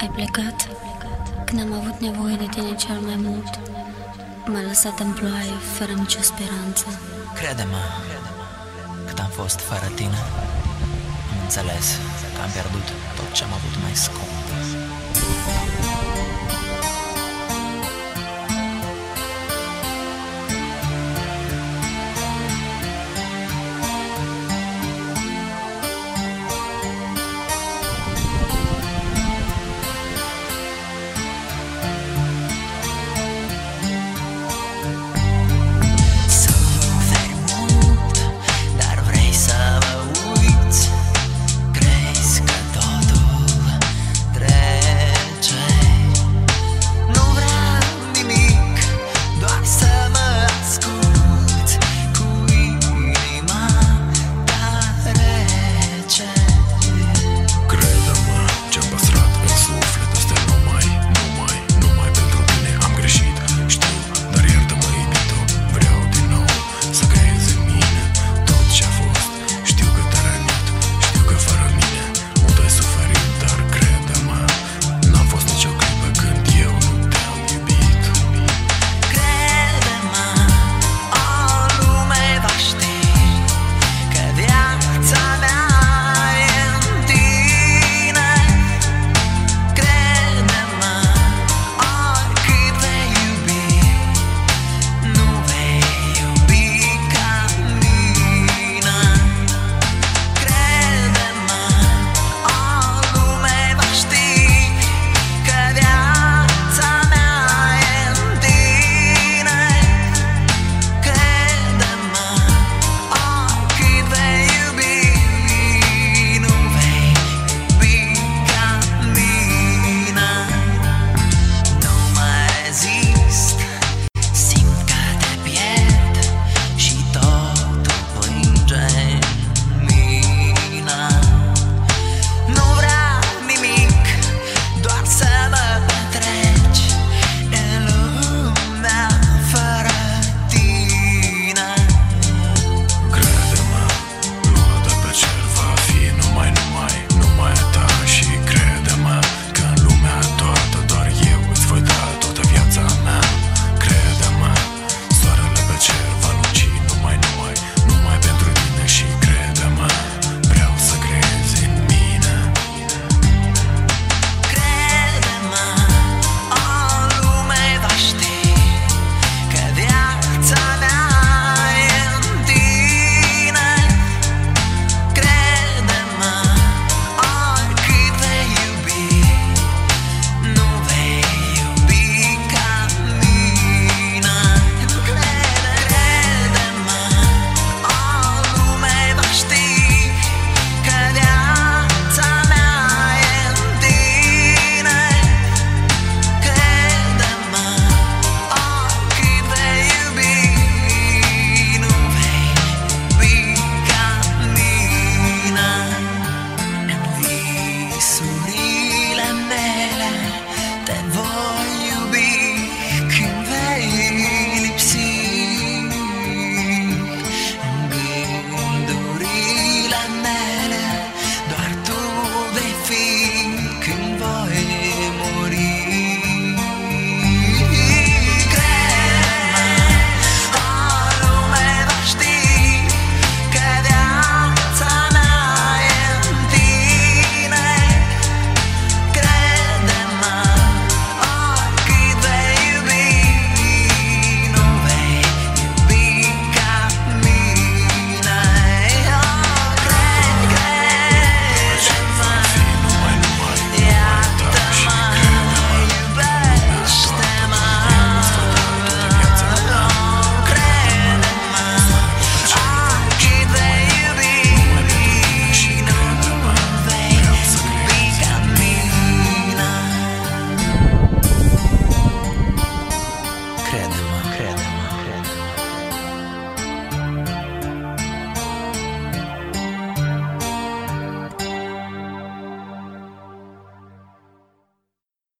Ai plecat când am avut nevoie de tine cel mai mult. M-a lăsat în ploaie, fără nicio speranță. Crede-mă, cât am fost fără tine, am înțeles că am pierdut tot ce am avut mai scump.